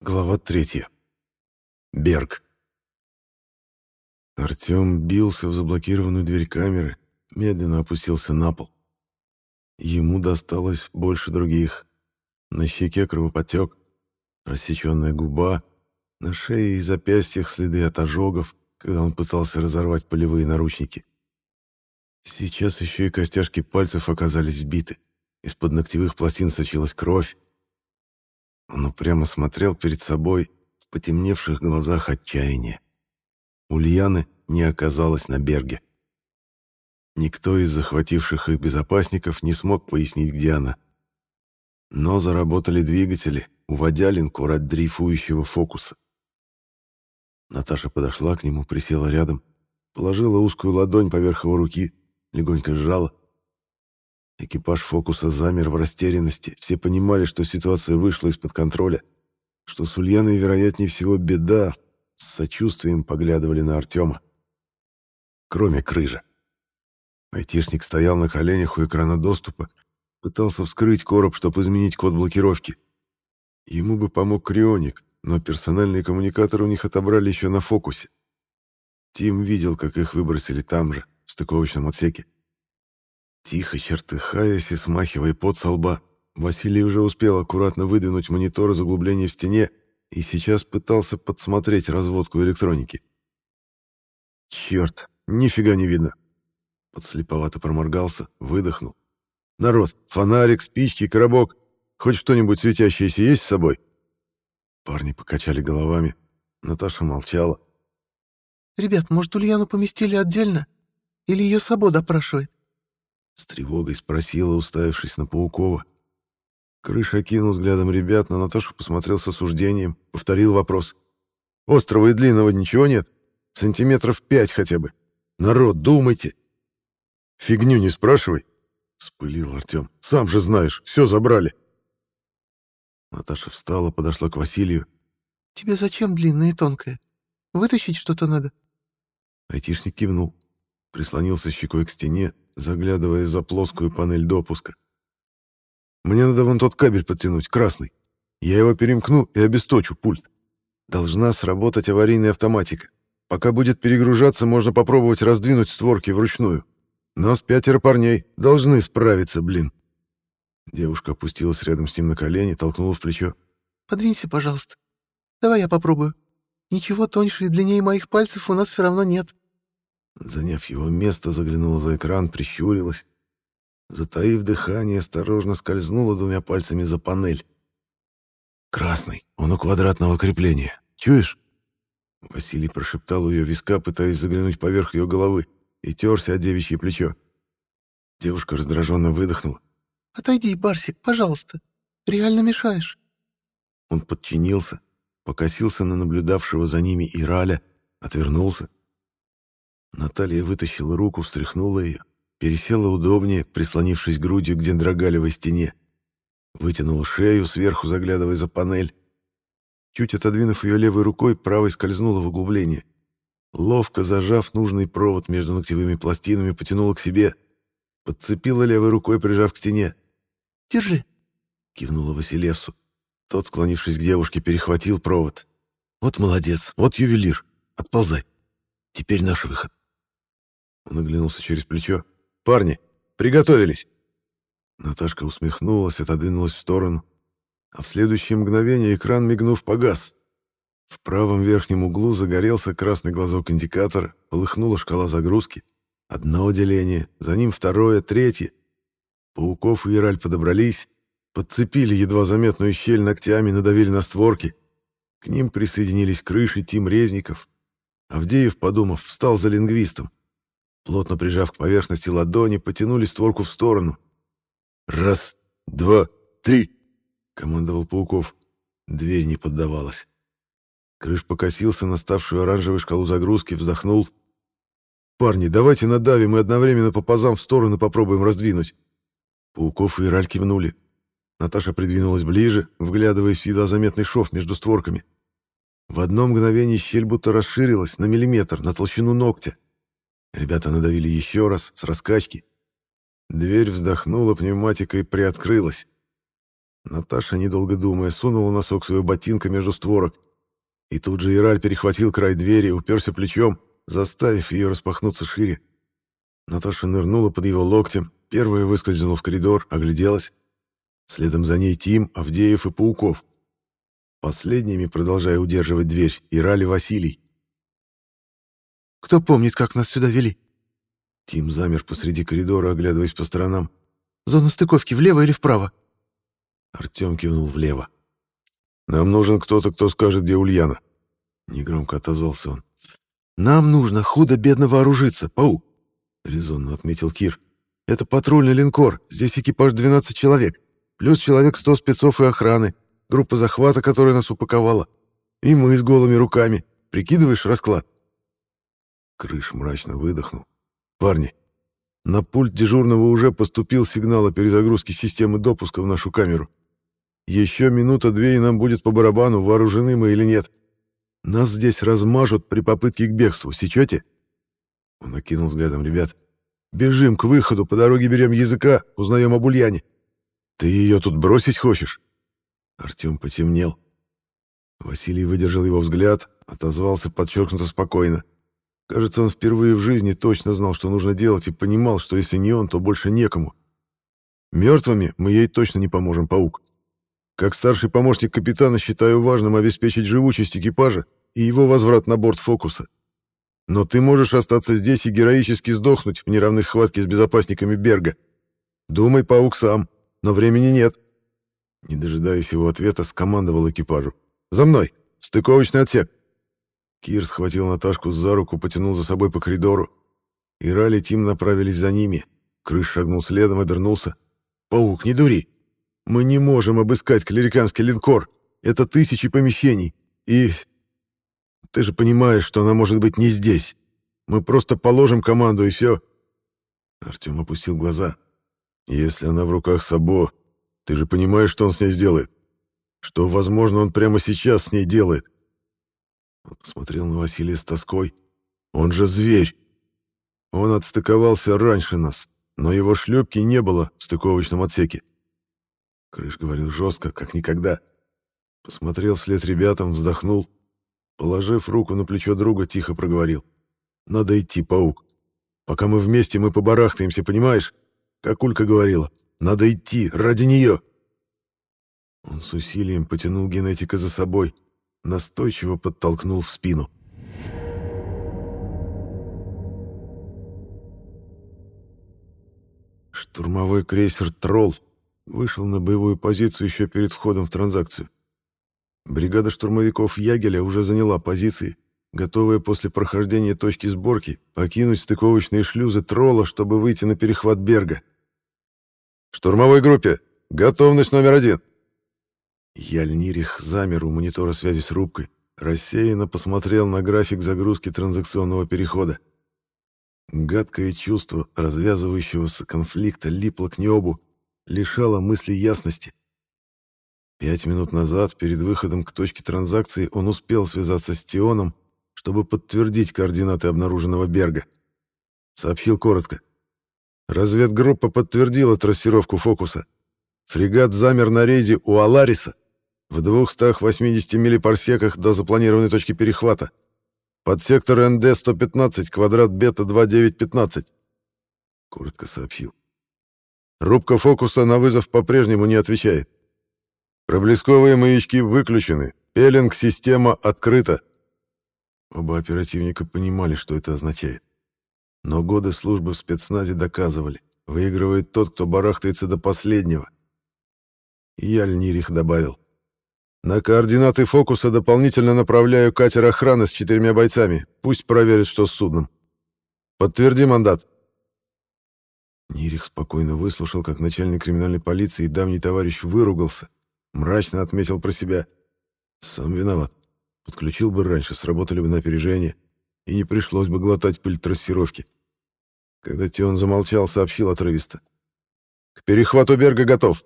Глава третья. Берг. Артем бился в заблокированную дверь камеры, медленно опустился на пол. Ему досталось больше других. На щеке кровопотек, рассеченная губа, на шее и запястьях следы от ожогов, когда он пытался разорвать полевые наручники. Сейчас еще и костяшки пальцев оказались сбиты. Из-под ногтевых пластин сочилась кровь. Он упрямо смотрел перед собой в потемневших глазах отчаяния. Ульяны не оказалось на берге. Никто из захвативших их безопасников не смог пояснить, где она. Но заработали двигатели, уводя линкор от дрейфующего фокуса. Наташа подошла к нему, присела рядом, положила узкую ладонь поверх его руки, легонько сжала. Экипаж фокуса замер в растерянности. Все понимали, что ситуация вышла из-под контроля, что с Ульяной, вероятнее всего, беда. С сочувствием поглядывали на Артема. Кроме крыжа. Айтишник стоял на коленях у экрана доступа, пытался вскрыть короб, чтобы изменить код блокировки. Ему бы помог крионик, но персональные коммуникаторы у них отобрали еще на фокусе. Тим видел, как их выбросили там же, в стыковочном отсеке. Тихо чертыхаясь и смахивая пот со лба, Василий уже успел аккуратно выдвинуть монитор из углубления в стене и сейчас пытался подсмотреть разводку электроники. «Черт, нифига не видно!» Подслеповато проморгался, выдохнул. «Народ, фонарик, спички, коробок. Хоть что-нибудь светящееся есть с собой?» Парни покачали головами. Наташа молчала. «Ребят, может, Ульяну поместили отдельно? Или ее Сабо допрашивает?» С тревогой спросила, уставившись на Паукова. Крыша окинул взглядом ребят, на Наташу посмотрел с осуждением, повторил вопрос. «Острого и длинного ничего нет? Сантиметров пять хотя бы. Народ, думайте!» «Фигню не спрашивай!» — спылил Артем. «Сам же знаешь, все забрали!» Наташа встала, подошла к Василию. «Тебе зачем длинное и тонкое? Вытащить что-то надо?» Айтишник кивнул, прислонился щекой к стене, заглядывая за плоскую панель допуска. «Мне надо вон тот кабель подтянуть, красный. Я его перемкну и обесточу пульт. Должна сработать аварийная автоматика. Пока будет перегружаться, можно попробовать раздвинуть створки вручную. Нас пятеро парней. Должны справиться, блин». Девушка опустилась рядом с ним на колени, толкнула в плечо. «Подвинься, пожалуйста. Давай я попробую. Ничего тоньше и длиннее моих пальцев у нас все равно нет». Заняв его место, заглянула за экран, прищурилась. Затаив дыхание, осторожно скользнула двумя пальцами за панель. «Красный, он у квадратного крепления. Чуешь?» Василий прошептал у ее виска, пытаясь заглянуть поверх ее головы, и терся о девичье плечо. Девушка раздраженно выдохнула. «Отойди, Барсик, пожалуйста. Реально мешаешь». Он подчинился, покосился на наблюдавшего за ними Ираля, отвернулся. Наталья вытащила руку, встряхнула ее, пересела удобнее, прислонившись грудью к дендрогалевой стене. Вытянула шею, сверху заглядывая за панель. Чуть отодвинув ее левой рукой, правой скользнула в углубление. Ловко зажав нужный провод между ногтевыми пластинами, потянула к себе. Подцепила левой рукой, прижав к стене. «Держи», — кивнула Василевсу. Тот, склонившись к девушке, перехватил провод. «Вот молодец, вот ювелир. Отползай. Теперь наш выход». Он оглянулся через плечо. «Парни, приготовились!» Наташка усмехнулась, отодвинулась в сторону. А в следующее мгновение экран, мигнув, погас. В правом верхнем углу загорелся красный глазок индикатора, полыхнула шкала загрузки. Одно деление, за ним второе, третье. Пауков и Ираль подобрались, подцепили едва заметную щель ногтями, надавили на створки. К ним присоединились крыши Тим Резников. Авдеев, подумав, встал за лингвистом. Плотно прижав к поверхности ладони, потянули створку в сторону. «Раз, два, три!» — командовал Пауков. Дверь не поддавалась. Крыш покосился на ставшую оранжевой шкалу загрузки, вздохнул. «Парни, давайте надавим и одновременно по пазам в сторону попробуем раздвинуть». Пауков и Ираль кивнули. Наташа придвинулась ближе, вглядываясь в едва заметный шов между створками. В одно мгновение щель будто расширилась на миллиметр, на толщину ногтя. Ребята надавили еще раз, с раскачки. Дверь вздохнула пневматикой и приоткрылась. Наташа, недолго думая, сунула носок своего ботинка между створок. И тут же Ираль перехватил край двери, уперся плечом, заставив ее распахнуться шире. Наташа нырнула под его локтем, первая выскользнула в коридор, огляделась. Следом за ней Тим, Авдеев и Пауков. Последними, продолжая удерживать дверь, Ираль и Василий. «Кто помнит, как нас сюда вели?» Тим замер посреди коридора, оглядываясь по сторонам. «Зона стыковки влево или вправо?» Артем кивнул влево. «Нам нужен кто-то, кто скажет, где Ульяна». Негромко отозвался он. «Нам нужно худо-бедно вооружиться, паук», — резонно отметил Кир. «Это патрульный линкор, здесь экипаж 12 человек, плюс человек 100 спецов и охраны, группа захвата, которая нас упаковала, и мы с голыми руками. Прикидываешь расклад?» Крыш мрачно выдохнул. «Парни, на пульт дежурного уже поступил сигнал о перезагрузке системы допуска в нашу камеру. Еще минута-две, и нам будет по барабану, вооружены мы или нет. Нас здесь размажут при попытке к бегству, сечете?» Он окинул взглядом ребят. «Бежим к выходу, по дороге берем языка, узнаем об Ульяне. Ты ее тут бросить хочешь?» Артем потемнел. Василий выдержал его взгляд, отозвался подчеркнуто спокойно. Кажется, он впервые в жизни точно знал, что нужно делать, и понимал, что если не он, то больше некому. Мертвыми мы ей точно не поможем, паук. Как старший помощник капитана считаю важным обеспечить живучесть экипажа и его возврат на борт «Фокуса». Но ты можешь остаться здесь и героически сдохнуть в неравной схватке с безопасниками Берга. Думай, паук, сам, но времени нет. Не дожидаясь его ответа, скомандовал экипажу. «За мной! Стыковочный отсек!» Кир схватил Наташку за руку, потянул за собой по коридору. Ира и Тим направились за ними. Крыш шагнул следом, обернулся. «Паук, не дури! Мы не можем обыскать клериканский линкор. Это тысячи помещений. И... Ты же понимаешь, что она может быть не здесь. Мы просто положим команду, и все». Артем опустил глаза. «Если она в руках Сабо, ты же понимаешь, что он с ней сделает? Что, возможно, он прямо сейчас с ней делает?» Он посмотрел на Василия с тоской. «Он же зверь! Он отстыковался раньше нас, но его шлюпки не было в стыковочном отсеке». Крыш говорил жестко, как никогда. Посмотрел вслед ребятам, вздохнул. Положив руку на плечо друга, тихо проговорил. «Надо идти, паук. Пока мы вместе, мы побарахтаемся, понимаешь? Как Улька говорила, надо идти, ради нее». Он с усилием потянул генетика за собой, настойчиво подтолкнул в спину. Штурмовой крейсер «Тролл» вышел на боевую позицию еще перед входом в транзакцию. Бригада штурмовиков Ягеля уже заняла позиции, готовая после прохождения точки сборки покинуть стыковочные шлюзы тролла, чтобы выйти на перехват Берга. «Штурмовой группе! Готовность номер один!» Яльнирих замер у монитора связи с рубкой, рассеянно посмотрел на график загрузки транзакционного перехода. Гадкое чувство развязывающегося конфликта липло к небу, лишало мысли ясности. Пять минут назад, перед выходом к точке транзакции, он успел связаться с Тионом, чтобы подтвердить координаты обнаруженного Берга. Сообщил коротко. Разведгруппа подтвердила трассировку фокуса. Фрегат замер на рейде у Алариса в 280 миллипарсеках до запланированной точки перехвата. Под сектор НД-115, квадрат бета-2915. Коротко сообщил. Рубка фокуса на вызов по-прежнему не отвечает. Проблесковые маячки выключены. Пеленг-система открыта. Оба оперативника понимали, что это означает. Но годы службы в спецназе доказывали. Выигрывает тот, кто барахтается до последнего. Яль Нирих добавил. На координаты фокуса дополнительно направляю катер охраны с четырьмя бойцами. Пусть проверят, что с судном. Подтверди мандат. Нирих спокойно выслушал, как начальник криминальной полиции и давний товарищ выругался. Мрачно отметил про себя. Сам виноват. Подключил бы раньше, сработали бы на опережение, и не пришлось бы глотать пыль трассировки. Когда Тион замолчал, сообщил отрывисто. «К перехвату Берга готов!»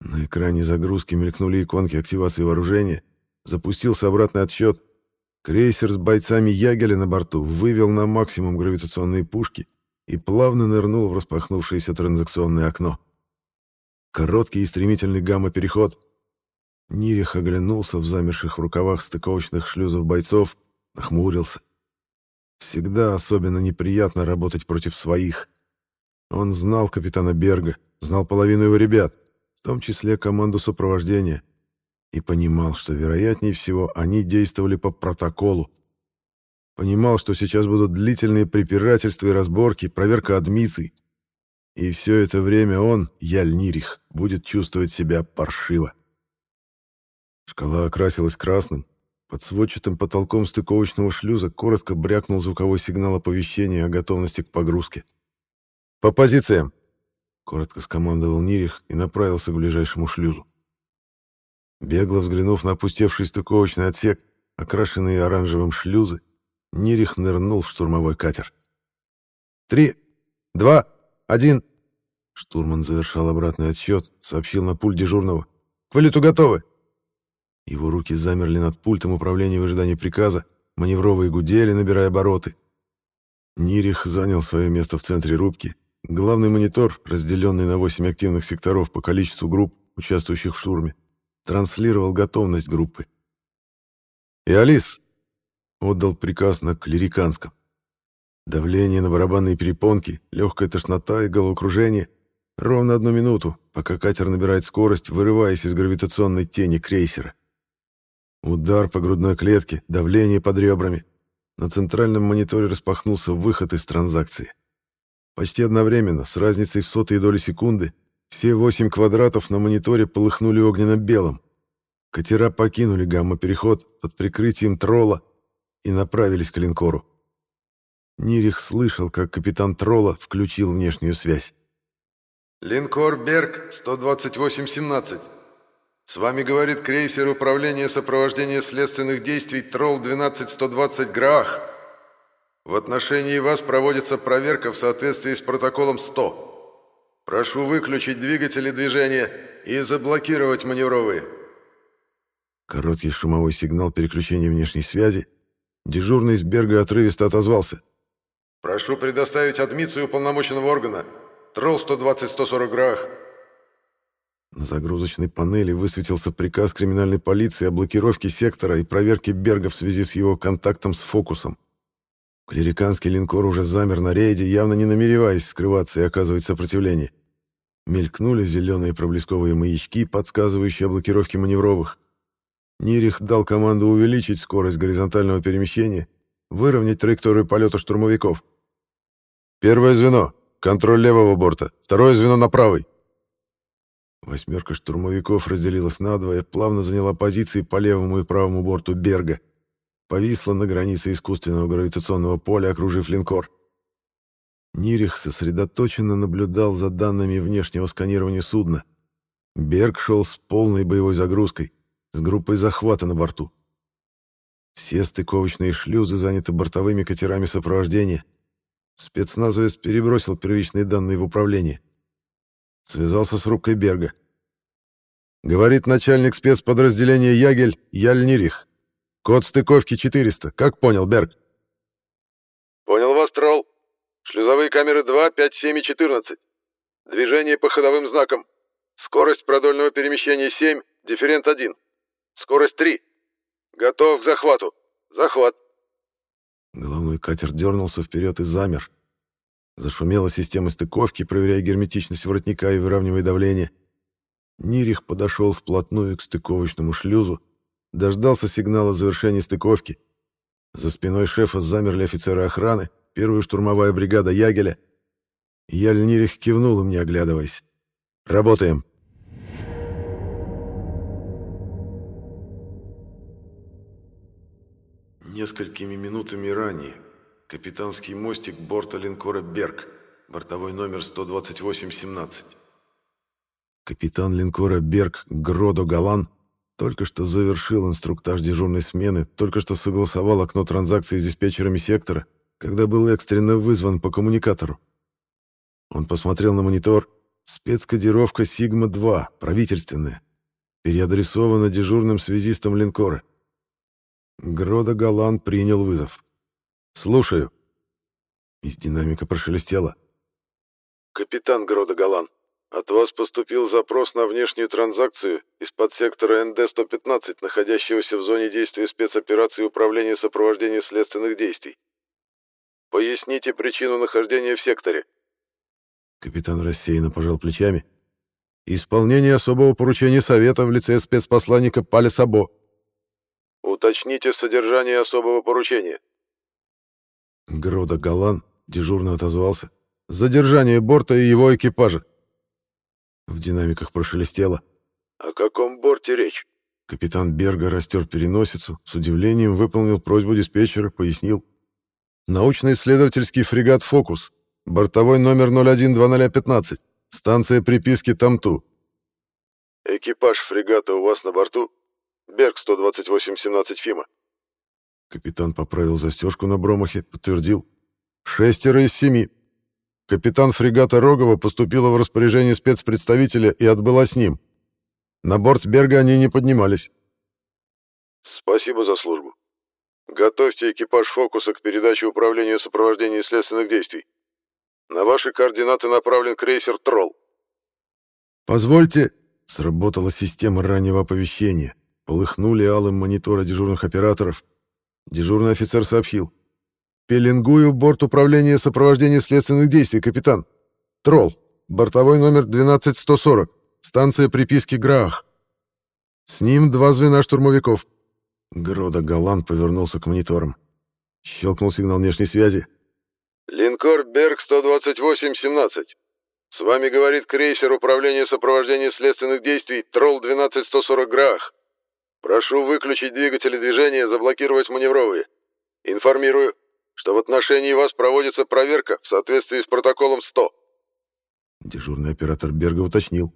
На экране загрузки мелькнули иконки активации вооружения, запустился обратный отсчет. Крейсер с бойцами Ягеля на борту вывел на максимум гравитационные пушки и плавно нырнул в распахнувшееся транзакционное окно. Короткий и стремительный гамма-переход. Нирих оглянулся в замерших в рукавах стыковочных шлюзов бойцов, нахмурился. Всегда особенно неприятно работать против своих. Он знал капитана Берга, знал половину его ребят, том числе команду сопровождения, и понимал, что, вероятнее всего, они действовали по протоколу. Понимал, что сейчас будут длительные препирательства и разборки, проверка адмиций. И все это время он, Яльнирих, будет чувствовать себя паршиво. Шкала окрасилась красным. Под сводчатым потолком стыковочного шлюза коротко брякнул звуковой сигнал оповещения о готовности к погрузке. «По позициям!» — коротко скомандовал Нирих и направился к ближайшему шлюзу. Бегло взглянув на опустевший стыковочный отсек, окрашенные оранжевым шлюзы, Нирих нырнул в штурмовой катер. «Три, два, один!» Штурман завершал обратный отсчет, сообщил на пульт дежурного. «К вылету готовы!» Его руки замерли над пультом управления в ожидании приказа, маневровые гудели, набирая обороты. Нирих занял свое место в центре рубки. Главный монитор, разделенный на 8 активных секторов по количеству групп, участвующих в штурме, транслировал готовность группы. «И Алис!» — отдал приказ на клериканском. Давление на барабанные перепонки, легкая тошнота и головокружение. Ровно одну минуту, пока катер набирает скорость, вырываясь из гравитационной тени крейсера. Удар по грудной клетке, давление под ребрами. На центральном мониторе распахнулся выход из транзакции. Почти одновременно, с разницей в сотые доли секунды, все восемь квадратов на мониторе полыхнули огненно-белым. Катера покинули гамма-переход под прикрытием тролла и направились к линкору. Нирих слышал, как капитан тролла включил внешнюю связь. «Линкор «Берг» 128-17. С вами говорит крейсер Управления сопровождения следственных действий Тролл-12-120 Граах. В отношении вас проводится проверка в соответствии с протоколом 100. Прошу выключить двигатели движения и заблокировать маневровые». Короткий шумовой сигнал переключения внешней связи. Дежурный из Берга отрывисто отозвался. «Прошу предоставить адмицию уполномоченного органа. Тролл 120-140 Граах». На загрузочной панели высветился приказ криминальной полиции о блокировке сектора и проверке Берга в связи с его контактом с фокусом. Клериканский линкор уже замер на рейде, явно не намереваясь скрываться и оказывать сопротивление. Мелькнули зеленые проблесковые маячки, подсказывающие о блокировке маневровых. Нирих дал команду увеличить скорость горизонтального перемещения, выровнять траекторию полета штурмовиков. «Первое звено. Контроль левого борта. Второе звено на правый. Восьмерка штурмовиков разделилась надвое, плавно заняла позиции по левому и правому борту Берга. Повисла на границе искусственного гравитационного поля, окружив линкор. Нирих сосредоточенно наблюдал за данными внешнего сканирования судна. Берг шел с полной боевой загрузкой, с группой захвата на борту. Все стыковочные шлюзы заняты бортовыми катерами сопровождения. Спецназовец перебросил первичные данные в управление. Связался с рубкой Берга. Говорит начальник спецподразделения Ягель Яльнирих. Код стыковки 400. Как понял, Берг? Понял вас, тролл. Шлюзовые камеры 2, 5, 7 и 14. Движение по ходовым знакам. Скорость продольного перемещения 7, дифферент 1. Скорость 3. Готов к захвату. Захват. Головной катер дернулся вперед и замер. Зашумела система стыковки, проверяя герметичность воротника и выравнивая давление. Нирих подошел вплотную к стыковочному шлюзу, дождался сигнала завершения стыковки. За спиной шефа замерли офицеры охраны, первая штурмовая бригада Ягеля. Яль Нирих кивнул им, не оглядываясь. «Работаем!» Несколькими минутами ранее Капитанский мостик борта линкора «Берг», бортовой номер 128-17. Капитан линкора «Берг» Гродо Галан только что завершил инструктаж дежурной смены, только что согласовал окно транзакции с диспетчерами сектора, когда был экстренно вызван по коммуникатору. Он посмотрел на монитор. Спецкодировка «Сигма-2», правительственная, переадресована дежурным связистом линкора. Гродо Галан принял вызов. «Слушаю». Из динамика прошелестело. «Капитан Грода Галан, От вас поступил запрос на внешнюю транзакцию из-под сектора НД-115, находящегося в зоне действия спецоперации Управления сопровождения следственных действий. Поясните причину нахождения в секторе. Капитан рассеянно пожал плечами. Исполнение особого поручения Совета в лице спецпосланника Паля Сабо. Уточните содержание особого поручения. Грода Галан дежурно отозвался. Задержание борта и его экипажа. В динамиках прошелестело. О каком борте речь? Капитан Берга растер переносицу, с удивлением выполнил просьбу диспетчера, пояснил. Научно-исследовательский фрегат «Фокус», бортовой номер 012015, станция приписки Тамту. Экипаж фрегата у вас на борту? Берг 128-17 Фима. Капитан поправил застежку на бромахе, подтвердил. Шестеро из семи. Капитан фрегата Рогова поступила в распоряжение спецпредставителя и отбыла с ним. На борт Берга они не поднимались. Спасибо за службу. Готовьте экипаж «Фокуса» к передаче управления сопровождения следственных действий. На ваши координаты направлен крейсер «Тролл». «Позвольте...» — сработала система раннего оповещения. Полыхнули алым мониторы дежурных операторов. Дежурный офицер сообщил. «Пеленгую борт управления сопровождения следственных действий, капитан. Тролл. Бортовой номер 12140. Станция приписки Граах. С ним два звена штурмовиков». Грода Галан повернулся к мониторам. Щелкнул сигнал внешней связи. «Линкор Берг 128-17. С вами говорит крейсер управления сопровождения следственных действий Тролл-12140 Граах. Прошу выключить двигатели движения, заблокировать маневровые. Информирую, что в отношении вас проводится проверка в соответствии с протоколом 100. Дежурный оператор Берга уточнил.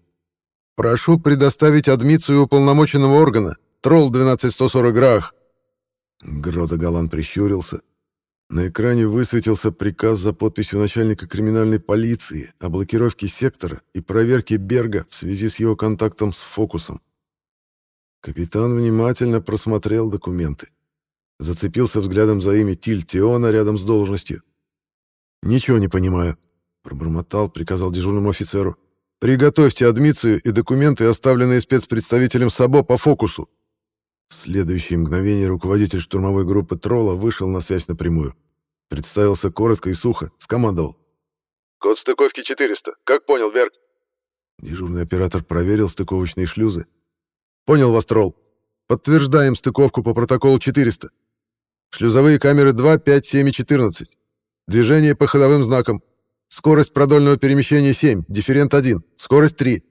Прошу предоставить адмицию уполномоченного органа. Тролл 12140 Грах. Грода Галан прищурился. На экране высветился приказ за подписью начальника криминальной полиции о блокировке сектора и проверке Берга в связи с его контактом с Фокусом. Капитан внимательно просмотрел документы зацепился взглядом за имя Тильтиона рядом с должностью. «Ничего не понимаю», — пробормотал, приказал дежурному офицеру. «Приготовьте адмицию и документы, оставленные спецпредставителем САБО по фокусу». В следующее мгновение руководитель штурмовой группы Тролла вышел на связь напрямую. Представился коротко и сухо, скомандовал. «Код стыковки 400. Как понял, Берг?» Дежурный оператор проверил стыковочные шлюзы. «Понял вас, Тролл. Подтверждаем стыковку по протоколу 400. Шлюзовые камеры 2, 5, 7 и 14. Движение по ходовым знакам. Скорость продольного перемещения 7, дифферент 1, скорость 3.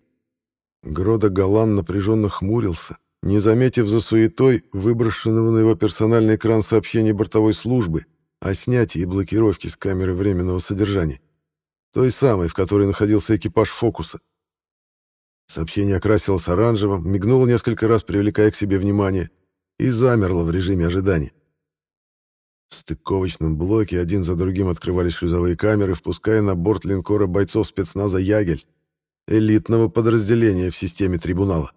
Грода Галан напряженно хмурился, не заметив за суетой выброшенного на его персональный экран сообщения бортовой службы о снятии и блокировке с камеры временного содержания. Той самой, в которой находился экипаж «Фокуса». Сообщение окрасилось оранжевым, мигнуло несколько раз, привлекая к себе внимание, и замерло в режиме ожидания. В стыковочном блоке один за другим открывались шлюзовые камеры, впуская на борт линкора бойцов спецназа «Ягель», элитного подразделения в системе трибунала.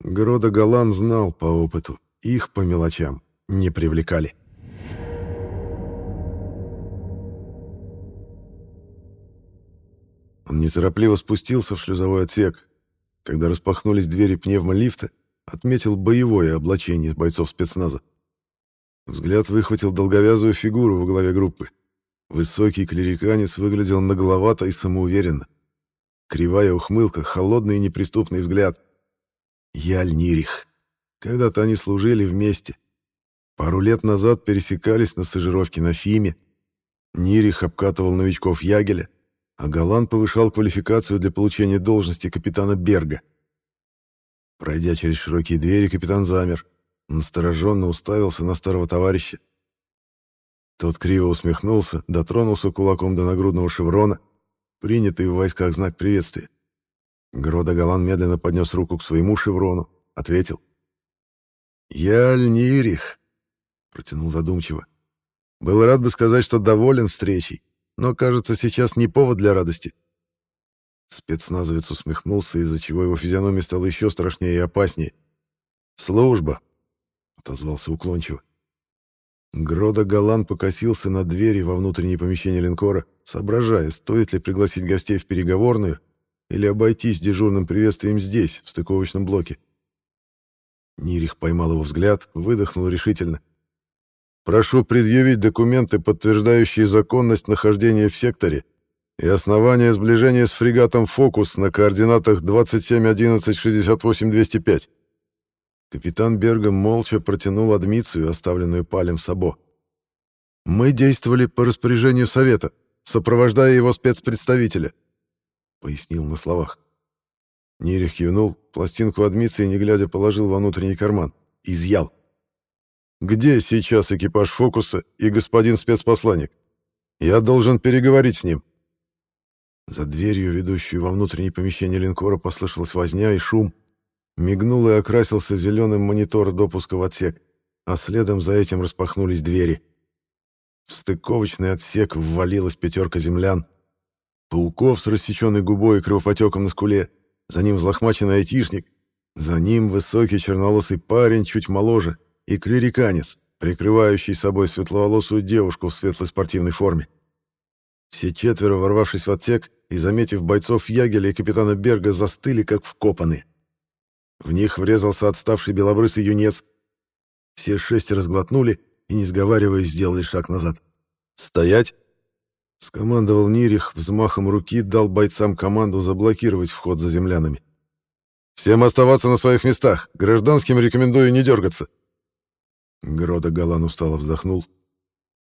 Грода Галан знал по опыту, их по мелочам не привлекали. Он неторопливо спустился в шлюзовой отсек. Когда распахнулись двери пневмолифта, отметил боевое облачение бойцов спецназа. Взгляд выхватил долговязую фигуру во главе группы. Высокий клериканец выглядел нагловато и самоуверенно. Кривая ухмылка, холодный и неприступный взгляд. Яль Нирих. Когда-то они служили вместе. Пару лет назад пересекались на стажировке на Фиме. Нирих обкатывал новичков Ягеля, а Галан повышал квалификацию для получения должности капитана Берга. Пройдя через широкие двери, капитан замер. Настороженно уставился на старого товарища. Тот криво усмехнулся, дотронулся кулаком до нагрудного шеврона, принятый в войсках знак приветствия. Грода Галан медленно поднес руку к своему шеврону, ответил. «Я Альнирих», — протянул задумчиво. «Был рад бы сказать, что доволен встречей, но, кажется, сейчас не повод для радости». Спецназовец усмехнулся, из-за чего его физиономия стала еще страшнее и опаснее. «Служба», отозвался уклончиво. Грода Галан покосился на двери во внутреннее помещение линкора, соображая, стоит ли пригласить гостей в переговорную или обойтись дежурным приветствием здесь, в стыковочном блоке. Нирих поймал его взгляд, выдохнул решительно. «Прошу предъявить документы, подтверждающие законность нахождения в секторе и основание сближения с фрегатом «Фокус» на координатах 27-11-68-205». Капитан Берга молча протянул адмицию, оставленную палем Сабо. «Мы действовали по распоряжению Совета, сопровождая его спецпредставителя», — пояснил на словах. Нерих кивнул, пластинку адмиции, не глядя, положил во внутренний карман. Изъял. «Где сейчас экипаж «Фокуса» и господин спецпосланник? Я должен переговорить с ним». За дверью, ведущую во внутреннее помещение линкора, послышалась возня и шум. Мигнул и окрасился зеленым монитор допуска в отсек, а следом за этим распахнулись двери. В стыковочный отсек ввалилась пятерка землян. Пауков с рассеченной губой и кровопотеком на скуле, за ним взлохмаченный айтишник, за ним высокий черноволосый парень, чуть моложе, и клериканец, прикрывающий собой светловолосую девушку в светлой спортивной форме. Все четверо, ворвавшись в отсек и заметив бойцов Ягеля и капитана Берга, застыли, как вкопанные. В них врезался отставший белобрысый юнец. Все шестеро сглотнули и, не сговариваясь, сделали шаг назад. «Стоять!» — скомандовал Нирих, взмахом руки дал бойцам команду заблокировать вход за землянами. «Всем оставаться на своих местах. Гражданским рекомендую не дергаться». Грода Галан устало вздохнул.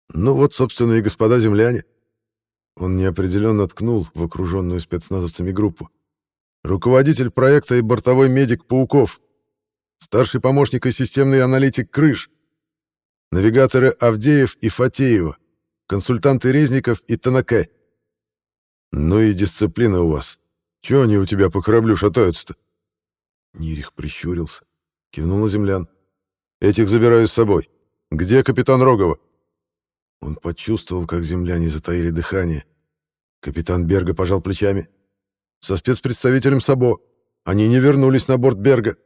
«Ну вот, собственно, и господа земляне». Он неопределенно ткнул в окруженную спецназовцами группу. Руководитель проекта и бортовой медик Пауков. Старший помощник и системный аналитик Крыш. Навигаторы Авдеев и Фатеева. Консультанты Резников и Танаке. Ну и дисциплина у вас. Чего они у тебя по кораблю шатаются-то? Нирих прищурился. Кивнул на землян. Этих забираю с собой. Где капитан Рогова? Он почувствовал, как земляне затаили дыхание. Капитан Берга пожал плечами. Со спецпредставителем Сабо. Они не вернулись на борт Берга.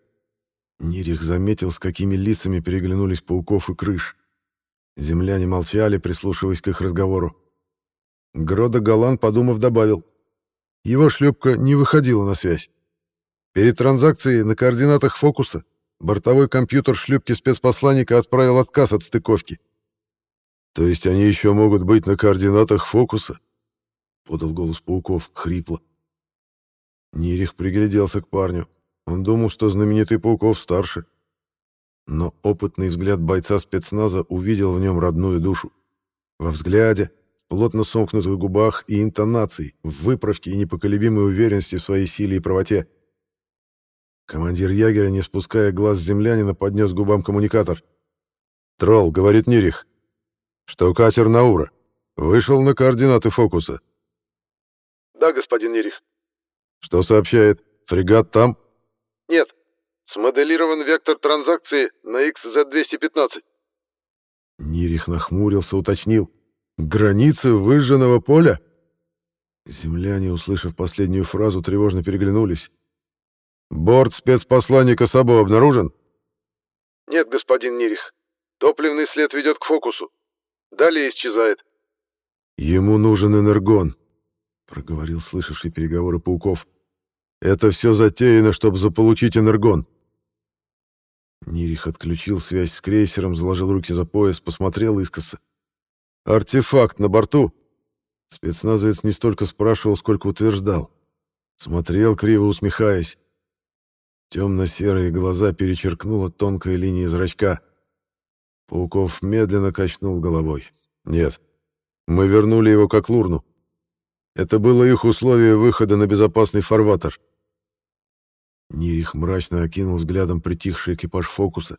Нирих заметил, с какими лицами переглянулись пауков и крыш. Земляне молчали, прислушиваясь к их разговору. Грода Галан, подумав, добавил. Его шлюпка не выходила на связь. Перед транзакцией на координатах фокуса бортовой компьютер шлюпки спецпосланника отправил отказ от стыковки. «То есть они еще могут быть на координатах фокуса?» — подал голос Пауков, хрипло. Нирих пригляделся к парню. Он думал, что знаменитый Пауков старше. Но опытный взгляд бойца спецназа увидел в нем родную душу. Во взгляде, в плотно сомкнутых губах и интонации, в выправке и непоколебимой уверенности в своей силе и правоте. Командир ягеря, не спуская глаз землянина, поднес губам коммуникатор. «Тролл», — говорит Нирих, — «что катер Наура вышел на координаты фокуса». «Да, господин Нирих». Что сообщает? Фрегат там? Нет. Смоделирован вектор транзакции на XZ-215. Нирих нахмурился, уточнил. Границы выжженного поля? Земляне, услышав последнюю фразу, тревожно переглянулись. «Борт спецпосланника Сабо обнаружен?» «Нет, господин Нирих. Топливный след ведет к фокусу. Далее исчезает». «Ему нужен энергон проговорил слышавший переговоры пауков. Это все затеяно, чтобы заполучить энергон. Нирих отключил связь с крейсером, заложил руки за пояс, посмотрел искоса. Артефакт на борту. Спецназовец не столько спрашивал, сколько утверждал. Смотрел, криво усмехаясь. Темно-серые глаза перечеркнула тонкая линия зрачка. Пауков медленно качнул головой. «Нет, мы вернули его как лурну. Это было их условие выхода на безопасный фарватер. Нирих мрачно окинул взглядом притихший экипаж «Фокуса».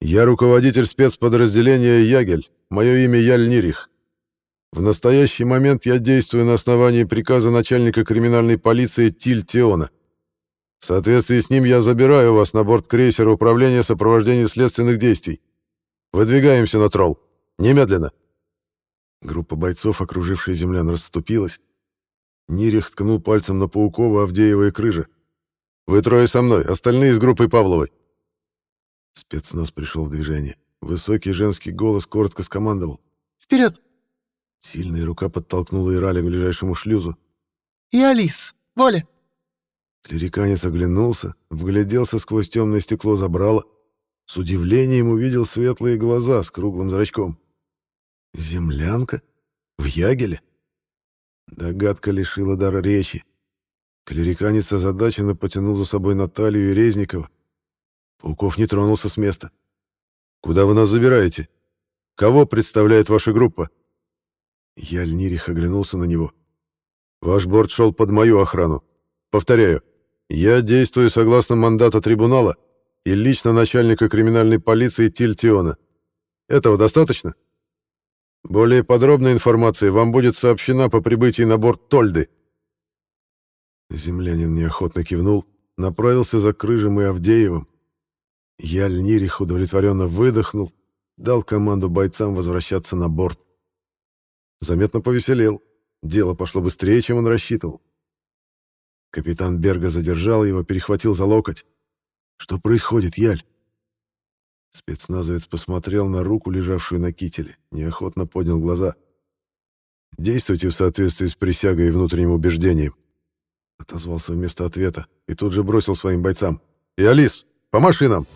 «Я руководитель спецподразделения «Ягель». Мое имя Яль Нирих. В настоящий момент я действую на основании приказа начальника криминальной полиции Тиль Теона. В соответствии с ним я забираю вас на борт крейсера управления сопровождения следственных действий. Выдвигаемся на тролл. Немедленно!» Группа бойцов, окружившая землян, расступилась. Нирих ткнул пальцем на Паукова, Авдеева и Крыжа. «Вы трое со мной, остальные с группой Павловой». Спецназ пришел в движение. Высокий женский голос коротко скомандовал. «Вперед!» Сильная рука подтолкнула Ираля к ближайшему шлюзу. И Алис. Воля!» Клериканец оглянулся, вгляделся сквозь темное стекло забрала. С удивлением увидел светлые глаза с круглым зрачком. «Землянка? В Ягеле?» Догадка лишила дара речи. Клериканец озадаченно потянул за собой Наталью и Резникова. Пауков не тронулся с места. «Куда вы нас забираете? Кого представляет ваша группа?» Я Льнирих оглянулся на него. «Ваш борт шел под мою охрану. Повторяю, я действую согласно мандата трибунала и лично начальника криминальной полиции Тильтиона. Этого достаточно? Более подробная информация вам будет сообщена по прибытии на борт Тольды». Землянин неохотно кивнул, направился за Крыжем и Авдеевым. Яль Нирих удовлетворенно выдохнул, дал команду бойцам возвращаться на борт. Заметно повеселел. Дело пошло быстрее, чем он рассчитывал. Капитан Берга задержал его, перехватил за локоть. «Что происходит, Яль?» Спецназовец посмотрел на руку, лежавшую на кителе, неохотно поднял глаза. «Действуйте в соответствии с присягой и внутренним убеждением», — отозвался вместо ответа и тут же бросил своим бойцам. «И Алис, по машинам!»